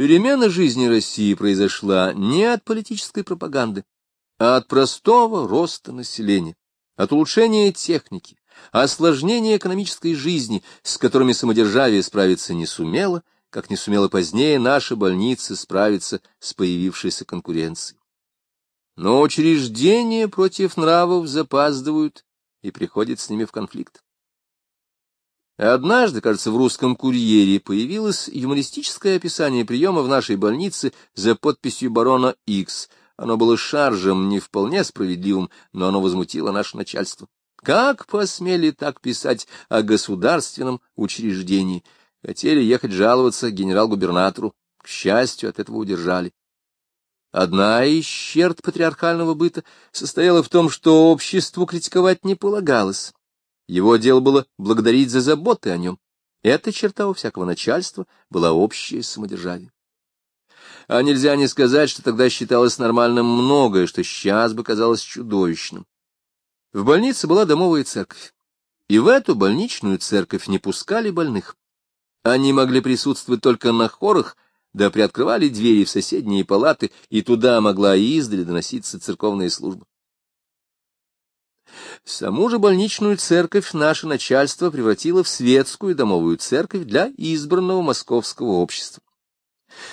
Перемена жизни России произошла не от политической пропаганды, а от простого роста населения, от улучшения техники, осложнения экономической жизни, с которыми самодержавие справиться не сумело, как не сумела позднее наша больница справиться с появившейся конкуренцией. Но учреждения против нравов запаздывают и приходят с ними в конфликт. Однажды, кажется, в русском курьере появилось юмористическое описание приема в нашей больнице за подписью барона Икс. Оно было шаржем, не вполне справедливым, но оно возмутило наше начальство. Как посмели так писать о государственном учреждении? Хотели ехать жаловаться генерал-губернатору. К счастью, от этого удержали. Одна из черт патриархального быта состояла в том, что обществу критиковать не полагалось. Его дело было благодарить за заботы о нем. Эта черта у всякого начальства была общее самодержавие. А нельзя не сказать, что тогда считалось нормальным многое, что сейчас бы казалось чудовищным. В больнице была домовая церковь, и в эту больничную церковь не пускали больных. Они могли присутствовать только на хорах, да приоткрывали двери в соседние палаты, и туда могла издали доноситься церковная служба. Саму же больничную церковь наше начальство превратило в светскую домовую церковь для избранного московского общества.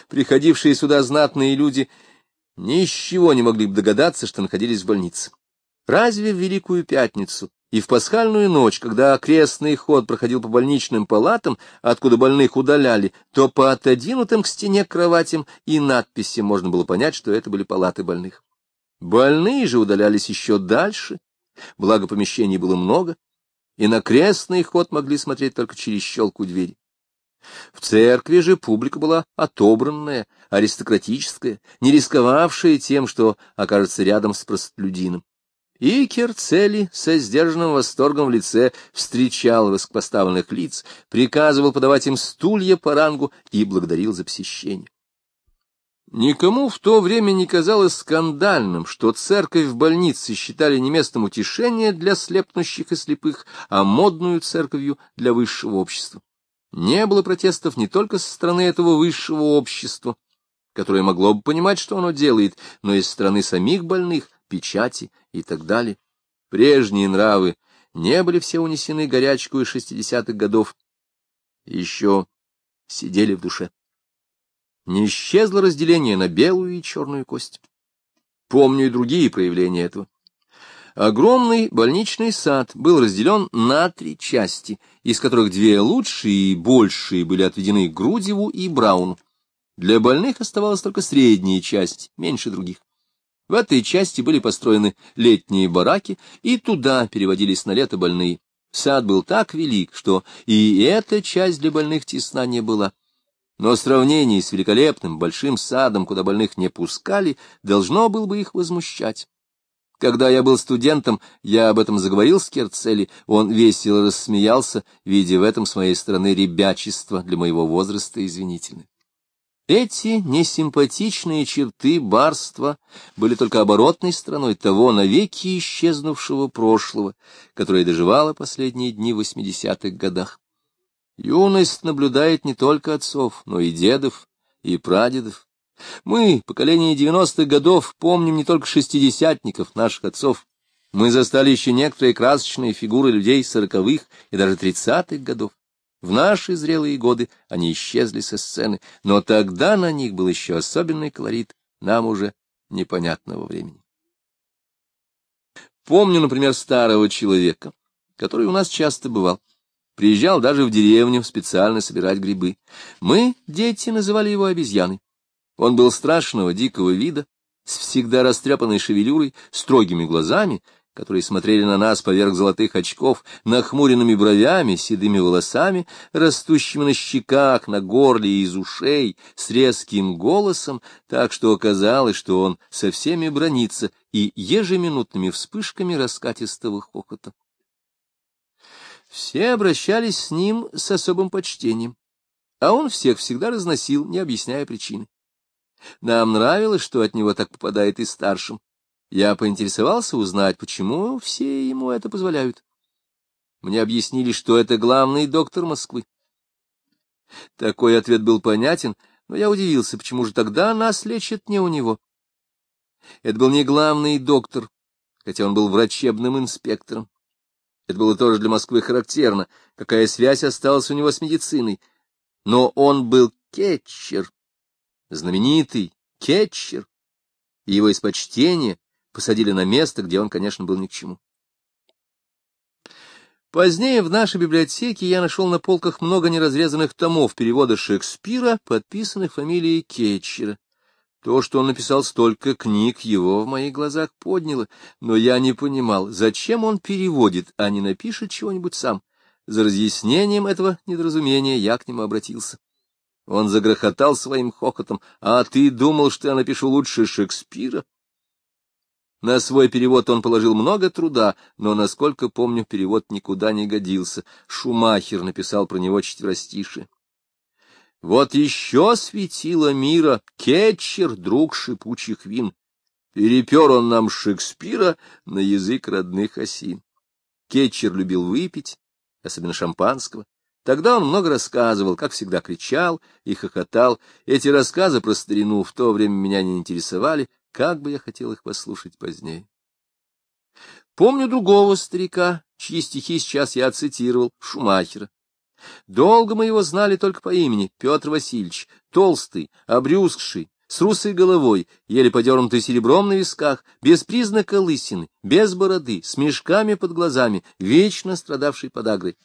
Приходившие сюда знатные люди ни с чего не могли бы догадаться, что находились в больнице. Разве в Великую Пятницу и в пасхальную ночь, когда окрестный ход проходил по больничным палатам, откуда больных удаляли, то по отодвинутым к стене кроватям и надписям можно было понять, что это были палаты больных. Больные же удалялись еще дальше, благо помещений было много, и на крестный ход могли смотреть только через щелку двери. В церкви же публика была отобранная, аристократическая, не рисковавшая тем, что окажется рядом с простолюдином. И Керцели со сдержанным восторгом в лице встречал распоставленных лиц, приказывал подавать им стулья по рангу и благодарил за посещение. Никому в то время не казалось скандальным, что церковь в больнице считали не местом утешения для слепнущих и слепых, а модную церковью для высшего общества. Не было протестов не только со стороны этого высшего общества, которое могло бы понимать, что оно делает, но и со стороны самих больных, печати и так далее. Прежние нравы не были все унесены горячку из шестидесятых годов, еще сидели в душе. Не исчезло разделение на белую и черную кость. Помню и другие проявления этого. Огромный больничный сад был разделен на три части, из которых две лучшие и большие были отведены Грудеву и Брауну. Для больных оставалась только средняя часть, меньше других. В этой части были построены летние бараки, и туда переводились на лето больные. Сад был так велик, что и эта часть для больных тесна не была. Но в сравнении с великолепным большим садом, куда больных не пускали, должно было бы их возмущать. Когда я был студентом, я об этом заговорил с Керцели, он весело рассмеялся, видя в этом с моей стороны ребячество для моего возраста извинительное. Эти несимпатичные черты барства были только оборотной стороной того навеки исчезнувшего прошлого, которое доживало последние дни в восьмидесятых годах. Юность наблюдает не только отцов, но и дедов, и прадедов. Мы, поколение девяностых годов, помним не только шестидесятников, наших отцов. Мы застали еще некоторые красочные фигуры людей сороковых и даже тридцатых годов. В наши зрелые годы они исчезли со сцены, но тогда на них был еще особенный колорит, нам уже непонятного времени. Помню, например, старого человека, который у нас часто бывал. Приезжал даже в деревню специально собирать грибы. Мы, дети, называли его обезьяной. Он был страшного, дикого вида, с всегда растрепанной шевелюрой, строгими глазами, которые смотрели на нас поверх золотых очков, нахмуренными бровями, седыми волосами, растущими на щеках, на горле и из ушей, с резким голосом, так что оказалось, что он со всеми бронится и ежеминутными вспышками раскатистого хохота. Все обращались с ним с особым почтением, а он всех всегда разносил, не объясняя причины. Нам нравилось, что от него так попадает и старшим, я поинтересовался узнать, почему все ему это позволяют. Мне объяснили, что это главный доктор Москвы. Такой ответ был понятен, но я удивился, почему же тогда нас лечат не у него. Это был не главный доктор, хотя он был врачебным инспектором. Это было тоже для Москвы характерно, какая связь осталась у него с медициной. Но он был кетчер, знаменитый кетчер, и его из почтения посадили на место, где он, конечно, был ни к чему. Позднее в нашей библиотеке я нашел на полках много неразрезанных томов перевода Шекспира, подписанных фамилией Кетчера. То, что он написал столько книг, его в моих глазах подняло, но я не понимал, зачем он переводит, а не напишет чего-нибудь сам. За разъяснением этого недоразумения я к нему обратился. Он загрохотал своим хохотом. «А ты думал, что я напишу лучше Шекспира?» На свой перевод он положил много труда, но, насколько помню, перевод никуда не годился. Шумахер написал про него четверостишие. Вот еще светило мира Кетчер, друг шипучих вин. Перепер он нам Шекспира на язык родных осин. Кетчер любил выпить, особенно шампанского. Тогда он много рассказывал, как всегда кричал и хохотал. Эти рассказы про старину в то время меня не интересовали, как бы я хотел их послушать позднее. Помню другого старика, чьи стихи сейчас я цитировал, Шумахера. Долго мы его знали только по имени Петр Васильевич, толстый, обрюзгший, с русой головой, еле подернутый серебром на висках, без признака лысины, без бороды, с мешками под глазами, вечно страдавший подагрой.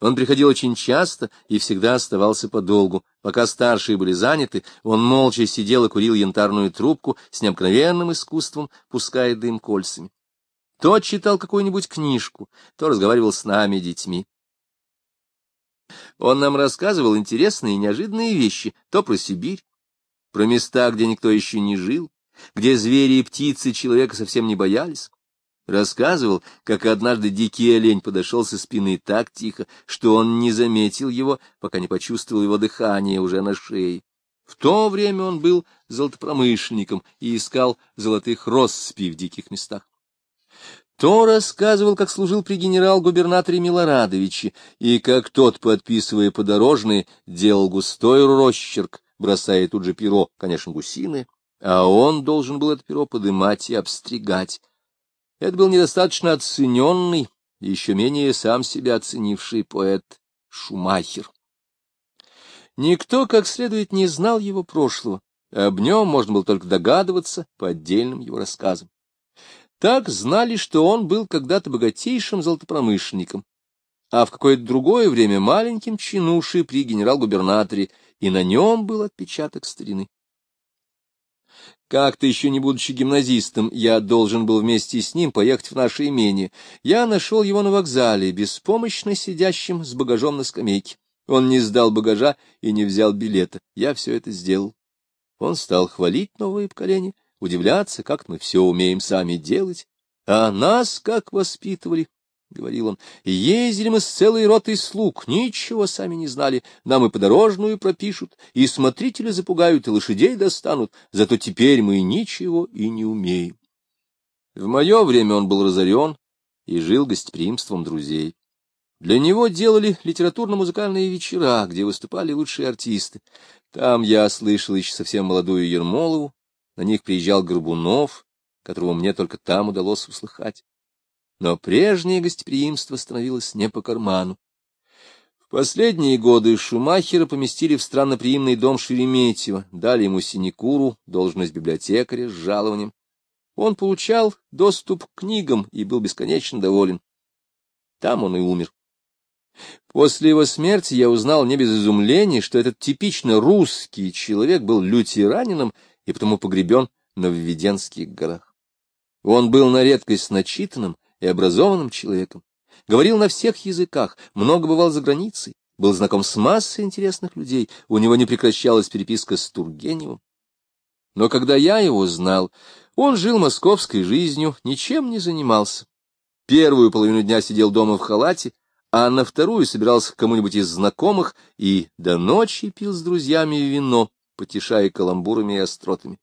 Он приходил очень часто и всегда оставался подолгу. Пока старшие были заняты, он молча сидел и курил янтарную трубку с необыкновенным искусством, пуская дым кольцами. То читал какую-нибудь книжку, то разговаривал с нами, детьми. Он нам рассказывал интересные и неожиданные вещи, то про Сибирь, про места, где никто еще не жил, где звери и птицы человека совсем не боялись, Рассказывал, как однажды дикий олень подошел со спины так тихо, что он не заметил его, пока не почувствовал его дыхание уже на шее. В то время он был золотопромышленником и искал золотых россыпей в диких местах. То рассказывал, как служил при генерал-губернаторе Милорадовиче, и как тот, подписывая подорожные, делал густой росчерк, бросая тут же перо, конечно, гусиное, а он должен был это перо подымать и обстригать, это был недостаточно оцененный, еще менее сам себя оценивший поэт Шумахер. Никто как следует не знал его прошлого, об нем можно было только догадываться по отдельным его рассказам. Так знали, что он был когда-то богатейшим золотопромышленником, а в какое-то другое время маленьким чинушей при генерал-губернаторе, и на нем был отпечаток старины. Как-то еще не будучи гимназистом, я должен был вместе с ним поехать в наше имение. Я нашел его на вокзале, беспомощно сидящим с багажом на скамейке. Он не сдал багажа и не взял билета. Я все это сделал. Он стал хвалить новое поколение, удивляться, как мы все умеем сами делать, а нас как воспитывали. — говорил он, — ездили мы с целой ротой слуг, ничего сами не знали, нам и подорожную пропишут, и смотрители запугают, и лошадей достанут, зато теперь мы ничего и не умеем. В мое время он был разорен и жил гостеприимством друзей. Для него делали литературно-музыкальные вечера, где выступали лучшие артисты. Там я слышал еще совсем молодую Ермолову, на них приезжал Горбунов, которого мне только там удалось услыхать но прежнее гостеприимство становилось не по карману. В последние годы Шумахера поместили в странноприимный дом Шереметьева, дали ему синекуру, должность библиотекаря с жалованием. Он получал доступ к книгам и был бесконечно доволен. Там он и умер. После его смерти я узнал не без изумления, что этот типично русский человек был лютеранином и потому погребен на Введенских горах. Он был на редкость начитанным, и образованным человеком, говорил на всех языках, много бывал за границей, был знаком с массой интересных людей, у него не прекращалась переписка с Тургеневым. Но когда я его знал, он жил московской жизнью, ничем не занимался. Первую половину дня сидел дома в халате, а на вторую собирался к кому-нибудь из знакомых и до ночи пил с друзьями вино, потешая каламбурами и остротами.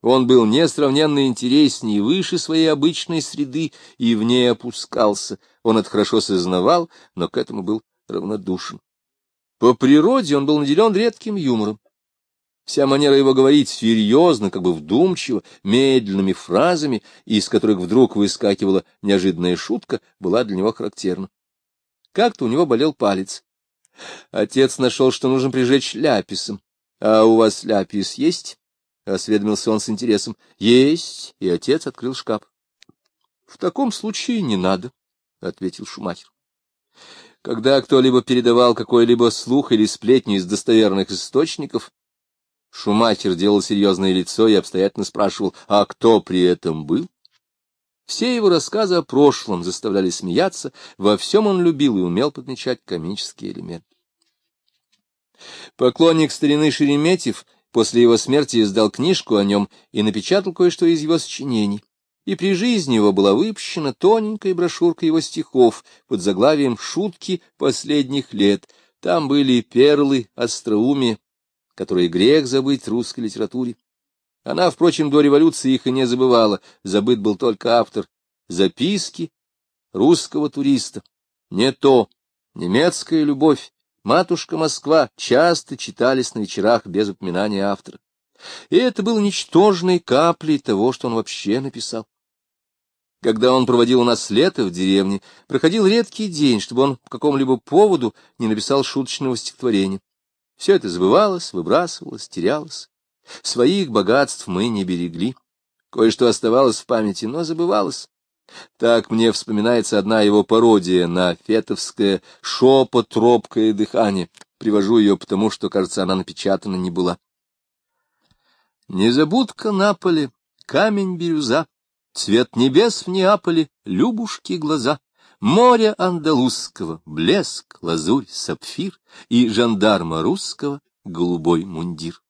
Он был несравненно интереснее и выше своей обычной среды и в ней опускался. Он это хорошо сознавал, но к этому был равнодушен. По природе он был наделен редким юмором. Вся манера его говорить серьезно, как бы вдумчиво, медленными фразами, из которых вдруг выскакивала неожиданная шутка, была для него характерна. Как-то у него болел палец. Отец нашел, что нужно прижечь ляписом. — А у вас ляпис есть? — осведомился он с интересом. — Есть, и отец открыл шкаф. — В таком случае не надо, — ответил Шумахер. Когда кто-либо передавал какой-либо слух или сплетню из достоверных источников, Шумахер делал серьезное лицо и обстоятельно спрашивал, а кто при этом был? Все его рассказы о прошлом заставляли смеяться, во всем он любил и умел подмечать комический элемент. Поклонник старины Шереметьев после его смерти издал книжку о нем и напечатал кое-что из его сочинений и при жизни его была выпущена тоненькая брошюрка его стихов под заглавием «Шутки последних лет». Там были перлы, остроумие, которые грех забыть русской литературе. Она, впрочем, до революции их и не забывала, забыт был только автор. Записки русского туриста. Не то, немецкая любовь, матушка Москва часто читались на вечерах без упоминания автора. И это было ничтожной каплей того, что он вообще написал. Когда он проводил у нас лето в деревне, проходил редкий день, чтобы он по какому-либо поводу не написал шуточного стихотворения. Все это забывалось, выбрасывалось, терялось. Своих богатств мы не берегли. Кое-что оставалось в памяти, но забывалось. Так мне вспоминается одна его пародия на фетовское «Шепот, робкое дыхание». Привожу ее потому, что, кажется, она напечатана не была. Незабудка на поле, камень бирюза, Цвет небес в Неаполе, любушки глаза, Море андалузского, блеск, лазурь, сапфир И жандарма русского голубой мундир.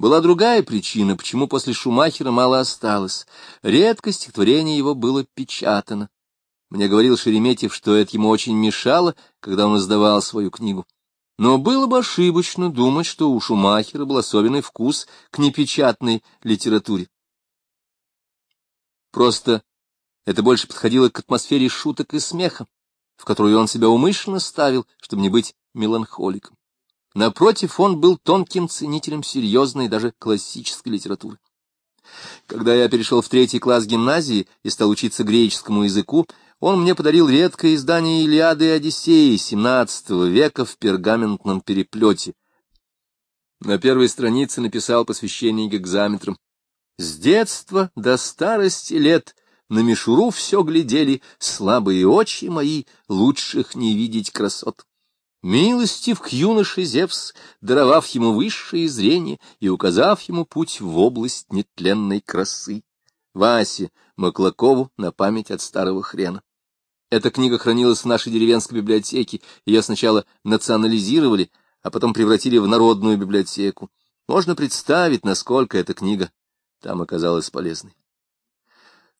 Была другая причина, почему после Шумахера мало осталось. Редко стихотворение его было печатано. Мне говорил Шереметьев, что это ему очень мешало, когда он издавал свою книгу. Но было бы ошибочно думать, что у Шумахера был особенный вкус к непечатной литературе. Просто это больше подходило к атмосфере шуток и смеха, в которую он себя умышленно ставил, чтобы не быть меланхоликом. Напротив, он был тонким ценителем серьезной, даже классической литературы. Когда я перешел в третий класс гимназии и стал учиться греческому языку, он мне подарил редкое издание «Илиады и Одиссеи» XVII века в пергаментном переплете. На первой странице написал посвящение гекзаметрам. С детства до старости лет на мишуру все глядели слабые очи мои, лучших не видеть красот. Милостив к юноше Зевс, даровав ему высшее зрение и указав ему путь в область нетленной красы. Васе Маклакову на память от старого хрена. Эта книга хранилась в нашей деревенской библиотеке, ее сначала национализировали, а потом превратили в народную библиотеку. Можно представить, насколько эта книга там оказалась полезной.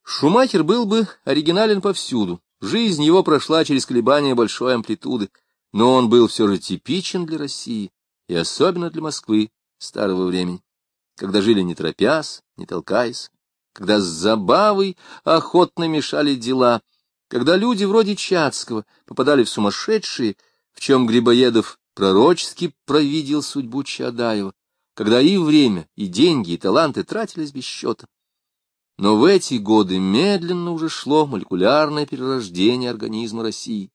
Шумахер был бы оригинален повсюду, жизнь его прошла через колебания большой амплитуды, но он был все же типичен для России и особенно для Москвы старого времени, когда жили не торопясь, не толкаясь, когда с забавой охотно мешали дела, когда люди вроде Чацкого попадали в сумасшедшие, в чем Грибоедов пророчески провидел судьбу Чадаева, когда и время, и деньги, и таланты тратились без счета. Но в эти годы медленно уже шло молекулярное перерождение организма России.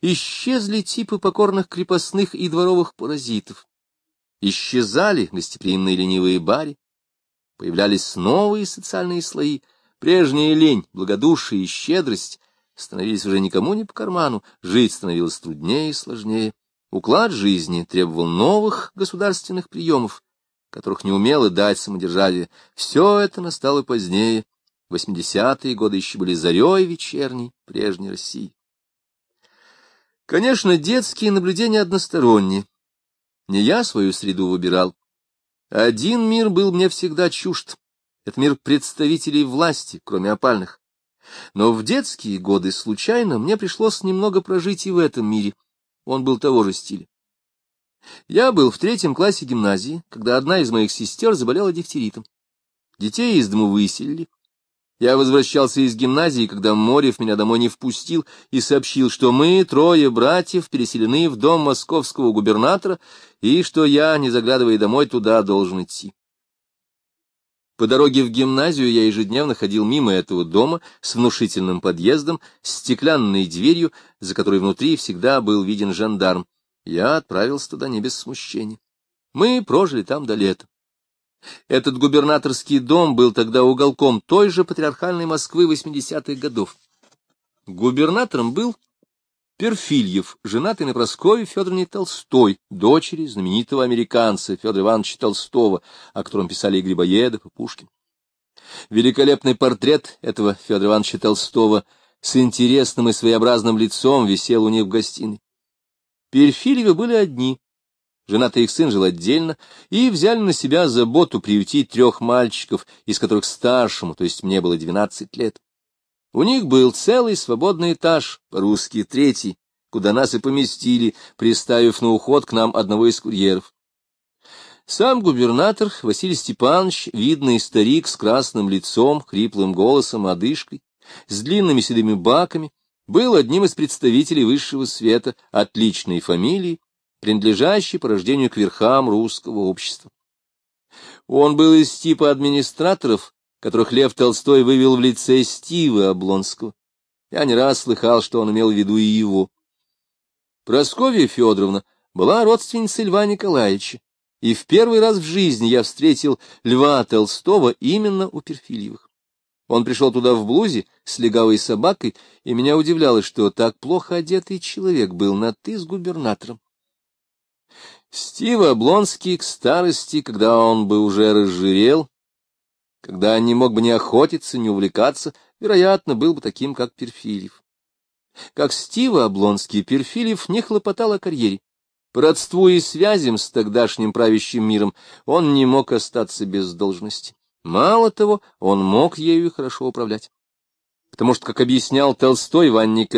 Исчезли типы покорных крепостных и дворовых паразитов. Исчезали гостеприимные ленивые бари. Появлялись новые социальные слои. Прежняя лень, благодушие и щедрость становились уже никому не по карману, жить становилось труднее и сложнее. Уклад жизни требовал новых государственных приемов, которых не умело дать самодержавие. Все это настало позднее. Восьмидесятые годы еще были зарей вечерней прежней России. Конечно, детские наблюдения односторонние. Не я свою среду выбирал. Один мир был мне всегда чужд. Это мир представителей власти, кроме опальных. Но в детские годы случайно мне пришлось немного прожить и в этом мире — он был того же стиля. Я был в третьем классе гимназии, когда одна из моих сестер заболела дифтеритом. Детей из дому выселили. Я возвращался из гимназии, когда Морев меня домой не впустил и сообщил, что мы, трое братьев, переселены в дом московского губернатора, и что я, не заглядывая домой, туда должен идти. По дороге в гимназию я ежедневно ходил мимо этого дома с внушительным подъездом, с стеклянной дверью, за которой внутри всегда был виден жандарм. Я отправился туда не без смущения. Мы прожили там до лета. Этот губернаторский дом был тогда уголком той же патриархальной Москвы 80-х годов. Губернатором был Перфильев, женатый на Прасковье Федоровне Толстой, дочери знаменитого американца Федора Ивановича Толстого, о котором писали и Грибоедов, и Пушкин. Великолепный портрет этого Федора Ивановича Толстого с интересным и своеобразным лицом висел у них в гостиной. Перфильевы были одни, Женатый их сын жил отдельно, и взяли на себя заботу приютить трех мальчиков, из которых старшему, то есть мне было двенадцать лет. У них был целый свободный этаж, по-русски третий, куда нас и поместили, приставив на уход к нам одного из курьеров. Сам губернатор Василий Степанович, видный старик с красным лицом, хриплым голосом, одышкой, с длинными седыми баками, был одним из представителей высшего света, отличной фамилии, принадлежащей по рождению к верхам русского общества. Он был из типа администраторов, которых Лев Толстой вывел в лице Стива Облонского. Я не раз слыхал, что он имел в виду и его. Просковья Федоровна была родственницей Льва Николаевича, и в первый раз в жизни я встретил Льва Толстого именно у Перфильевых. Он пришел туда в блузе с легавой собакой, и меня удивляло, что так плохо одетый человек был на «ты» с губернатором. Стив Облонский к старости, когда он бы уже разжирел, когда не мог бы ни охотиться, ни увлекаться, вероятно, был бы таким, как Перфильев. Как Стива Облонский, Перфильев не хлопотал о карьере. По родству и связям с тогдашним правящим миром он не мог остаться без должности. Мало того, он мог ею хорошо управлять потому что, как объяснял Толстой в Анне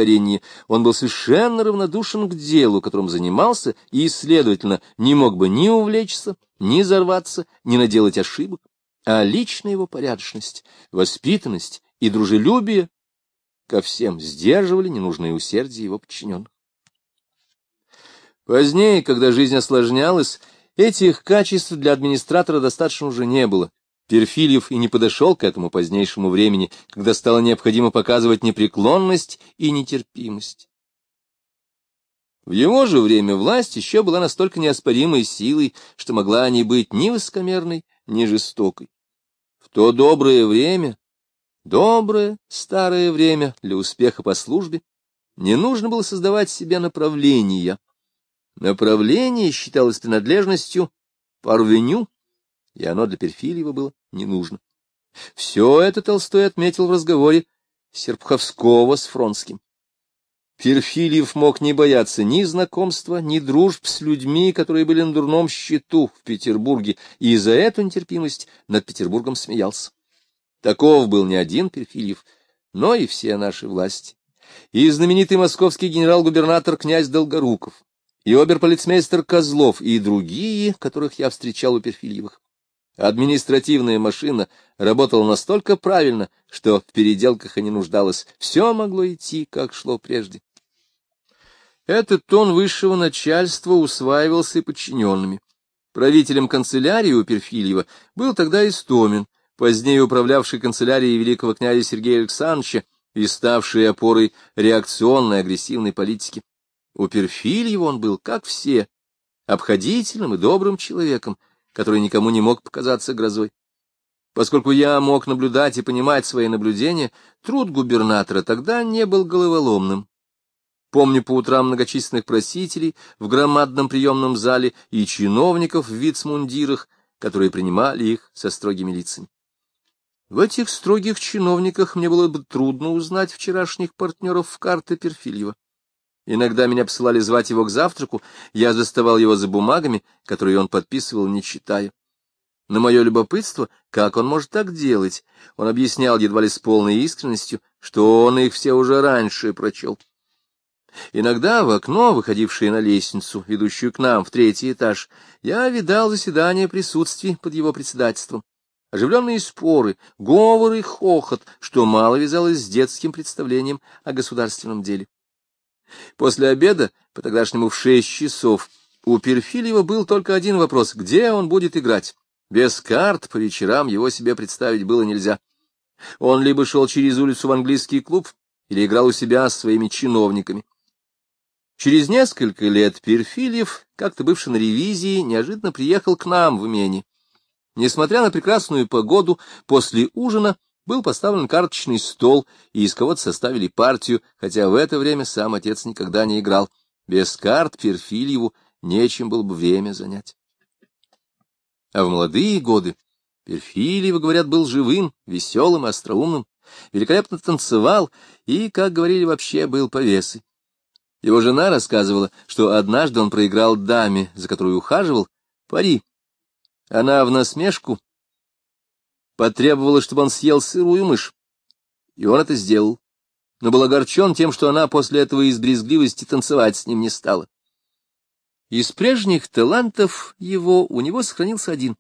он был совершенно равнодушен к делу, которым занимался, и, следовательно, не мог бы ни увлечься, ни взорваться, ни наделать ошибок, а личная его порядочность, воспитанность и дружелюбие ко всем сдерживали ненужное усердие его подчиненных. Позднее, когда жизнь осложнялась, этих качеств для администратора достаточно уже не было, Перфильев и не подошел к этому позднейшему времени, когда стало необходимо показывать непреклонность и нетерпимость. В его же время власть еще была настолько неоспоримой силой, что могла не быть ни высокомерной, ни жестокой. В то доброе время, доброе старое время для успеха по службе, не нужно было создавать себе направления. Направление считалось принадлежностью парвеню, и оно для Перфильева было не нужно. Все это Толстой отметил в разговоре Серпховского с Фронским. Перфильев мог не бояться ни знакомства, ни дружб с людьми, которые были на дурном счету в Петербурге, и за эту нетерпимость над Петербургом смеялся. Таков был не один Перфильев, но и все наши власти. И знаменитый московский генерал-губернатор князь Долгоруков, и оберполицмейстер Козлов, и другие, которых я встречал у Перфильевых. Административная машина работала настолько правильно, что в переделках и не нуждалась. Все могло идти, как шло прежде. Этот тон высшего начальства усваивался и подчиненными. Правителем канцелярии у Перфильева был тогда Истомин, позднее управлявший канцелярией великого князя Сергея Александровича и ставший опорой реакционной агрессивной политики. У Перфильева он был, как все, обходительным и добрым человеком, который никому не мог показаться грозой. Поскольку я мог наблюдать и понимать свои наблюдения, труд губернатора тогда не был головоломным. Помню по утрам многочисленных просителей в громадном приемном зале и чиновников в вицмундирах, которые принимали их со строгими лицами. В этих строгих чиновниках мне было бы трудно узнать вчерашних партнеров в карты Перфильева. Иногда меня посылали звать его к завтраку, я заставал его за бумагами, которые он подписывал, не читая. На мое любопытство, как он может так делать, он объяснял едва ли с полной искренностью, что он их все уже раньше прочел. Иногда в окно, выходившее на лестницу, ведущую к нам в третий этаж, я видал заседание присутствий под его председательством. оживленные споры, говор и хохот, что мало вязалось с детским представлением о государственном деле. После обеда, по тогдашнему в шесть часов, у Перфильева был только один вопрос — где он будет играть? Без карт по вечерам его себе представить было нельзя. Он либо шел через улицу в английский клуб, или играл у себя с своими чиновниками. Через несколько лет Перфильев, как-то бывший на ревизии, неожиданно приехал к нам в имение. Несмотря на прекрасную погоду, после ужина был поставлен карточный стол, и из кого-то составили партию, хотя в это время сам отец никогда не играл. Без карт Перфильеву нечем было бы время занять. А в молодые годы Перфильев, говорят, был живым, веселым и остроумным, великолепно танцевал и, как говорили, вообще был повесой. Его жена рассказывала, что однажды он проиграл даме, за которую ухаживал, пари. Она в насмешку потребовала, чтобы он съел сырую мышь. И он это сделал, но был огорчен тем, что она после этого из брезгливости танцевать с ним не стала. Из прежних талантов его у него сохранился один.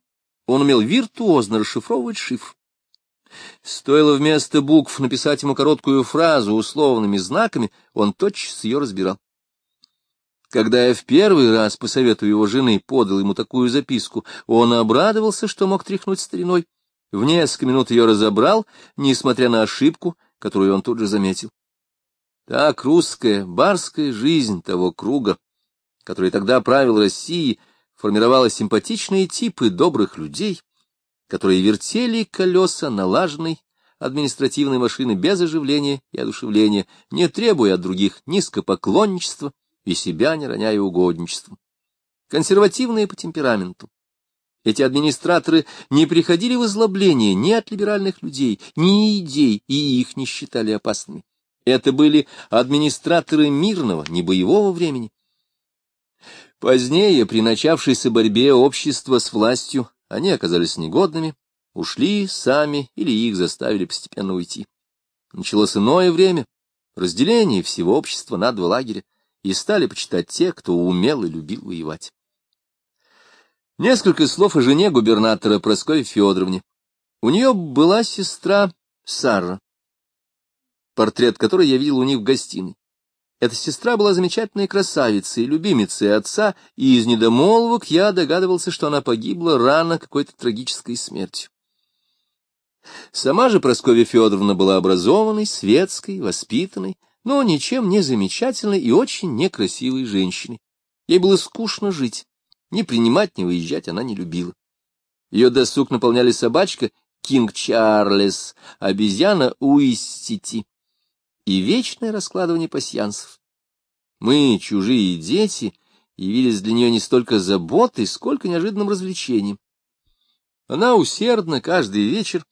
Он умел виртуозно расшифровывать шифр. Стоило вместо букв написать ему короткую фразу условными знаками, он тотчас ее разбирал. Когда я в первый раз по совету его жены подал ему такую записку, он обрадовался, что мог тряхнуть стариной. В несколько минут ее разобрал, несмотря на ошибку, которую он тут же заметил. Так русская, барская жизнь того круга, который тогда правил Россией, формировала симпатичные типы добрых людей, которые вертели колеса налаженной административной машины без оживления и одушевления, не требуя от других низкопоклонничества и себя не роняя угодничеством. Консервативные по темпераменту. Эти администраторы не приходили в озлобление ни от либеральных людей, ни идей, и их не считали опасными. Это были администраторы мирного, не боевого времени. Позднее, при начавшейся борьбе общества с властью, они оказались негодными, ушли сами или их заставили постепенно уйти. Началось иное время, разделение всего общества на два лагеря, и стали почитать те, кто умел и любил воевать. Несколько слов о жене губернатора Прасковье Федоровне. У нее была сестра Сара, портрет которой я видел у них в гостиной. Эта сестра была замечательной красавицей, любимицей отца, и из недомолвок я догадывался, что она погибла рано какой-то трагической смертью. Сама же Прасковья Федоровна была образованной, светской, воспитанной, но ничем не замечательной и очень некрасивой женщиной. Ей было скучно жить, ни принимать, ни выезжать она не любила. Ее досуг наполняли собачка Кинг Чарльз, обезьяна Уистити и вечное раскладывание пасьянсов. Мы, чужие дети, явились для нее не столько заботой, сколько неожиданным развлечением. Она усердно каждый вечер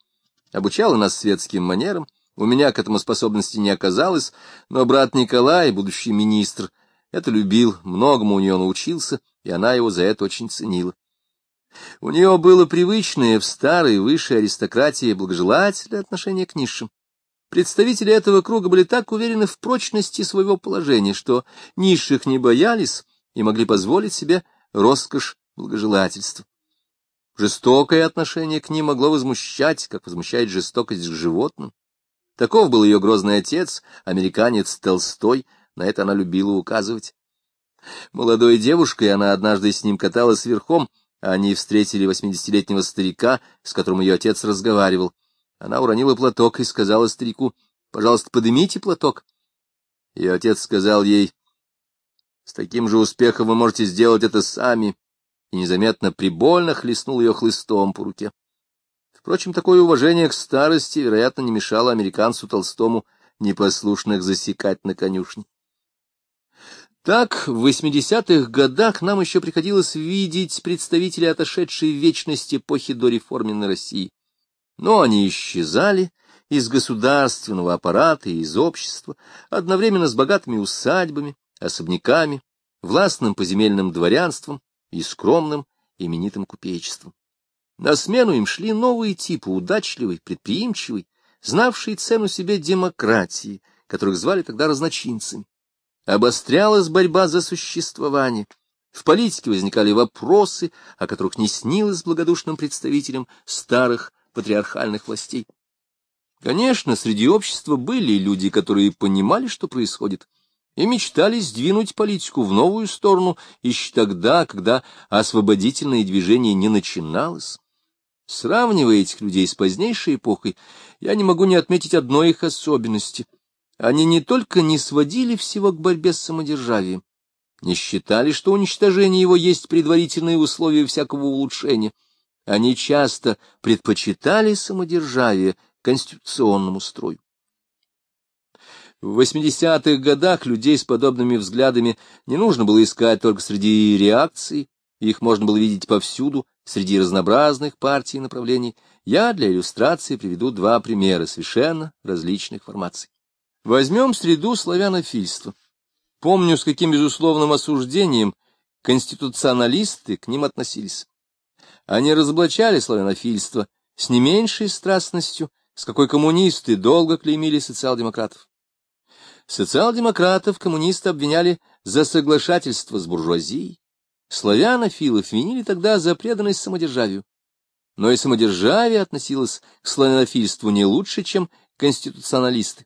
обучала нас светским манерам, у меня к этому способности не оказалось, но брат Николай, будущий министр, это любил, многому у нее научился, и она его за это очень ценила. У нее было привычное в старой высшей аристократии благожелательное отношение к низшим. Представители этого круга были так уверены в прочности своего положения, что низших не боялись и могли позволить себе роскошь благожелательства. Жестокое отношение к ним могло возмущать, как возмущает жестокость к животным. Таков был ее грозный отец, американец Толстой, на это она любила указывать. Молодой девушкой она однажды с ним каталась верхом, а они встретили восьмидесятилетнего старика, с которым ее отец разговаривал. Она уронила платок и сказала старику, «Пожалуйста, поднимите платок». Ее отец сказал ей, «С таким же успехом вы можете сделать это сами», и незаметно прибольно хлестнул ее хлыстом по руке. Впрочем, такое уважение к старости, вероятно, не мешало американцу Толстому непослушных засекать на конюшне. Так, в 80-х годах нам еще приходилось видеть представителей отошедшей в вечность эпохи до реформенной России. Но они исчезали из государственного аппарата и из общества, одновременно с богатыми усадьбами, особняками, властным поземельным дворянством и скромным именитым купечеством. На смену им шли новые типы, удачливый, предприимчивый, знавшие цену себе демократии, которых звали тогда разночинцами. Обострялась борьба за существование. В политике возникали вопросы, о которых не снилось благодушным представителям старых патриархальных властей. Конечно, среди общества были люди, которые понимали, что происходит, и мечтали сдвинуть политику в новую сторону еще тогда, когда освободительное движение не начиналось. Сравнивая этих людей с позднейшей эпохой, я не могу не отметить одной их особенности. Они не только не сводили всего к борьбе с самодержавием, не считали, что уничтожение его есть предварительные условия всякого улучшения. Они часто предпочитали самодержавие конституционному строю. В 80-х годах людей с подобными взглядами не нужно было искать только среди реакций, их можно было видеть повсюду, среди разнообразных партий и направлений. Я для иллюстрации приведу два примера совершенно различных формаций. Возьмем среду славянофильства. Помню, с каким безусловным осуждением конституционалисты к ним относились. Они разоблачали славянофильство с не меньшей страстностью, с какой коммунисты долго клеймили социал-демократов. Социал-демократов коммунисты обвиняли за соглашательство с буржуазией, славянофилов винили тогда за преданность самодержавию. Но и самодержавие относилось к славянофильству не лучше, чем конституционалисты.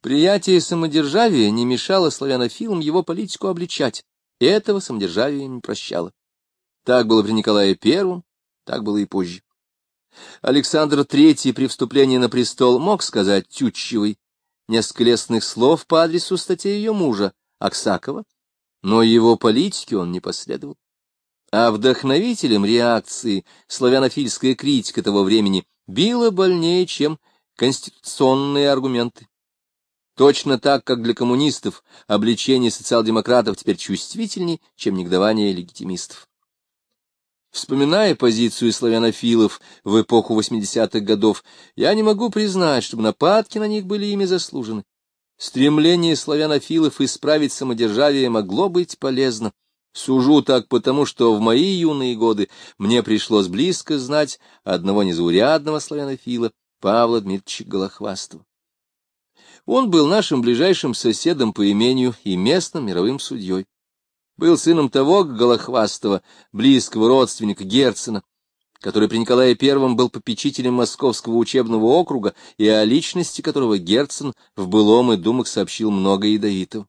Приятие самодержавия не мешало славянофилам его политику обличать, этого самодержавия не прощало. Так было при Николае I, так было и позже. Александр III при вступлении на престол мог сказать Тютчевой несколько лестных слов по адресу статьи ее мужа, Аксакова, но его политике он не последовал. А вдохновителем реакции славянофильская критика того времени била больнее, чем конституционные аргументы. Точно так, как для коммунистов обличение социал-демократов теперь чувствительнее, чем негодование легитимистов. Вспоминая позицию славянофилов в эпоху 80-х годов, я не могу признать, чтобы нападки на них были ими заслужены. Стремление славянофилов исправить самодержавие могло быть полезно. Сужу так потому, что в мои юные годы мне пришлось близко знать одного незаурядного славянофила, Павла Дмитриевича Голохвастова. Он был нашим ближайшим соседом по имению и местным мировым судьей был сыном того Голохвастова, близкого родственника Герцена, который при Николае I был попечителем Московского учебного округа и о личности которого Герцен в былом и думах сообщил много ядовитого.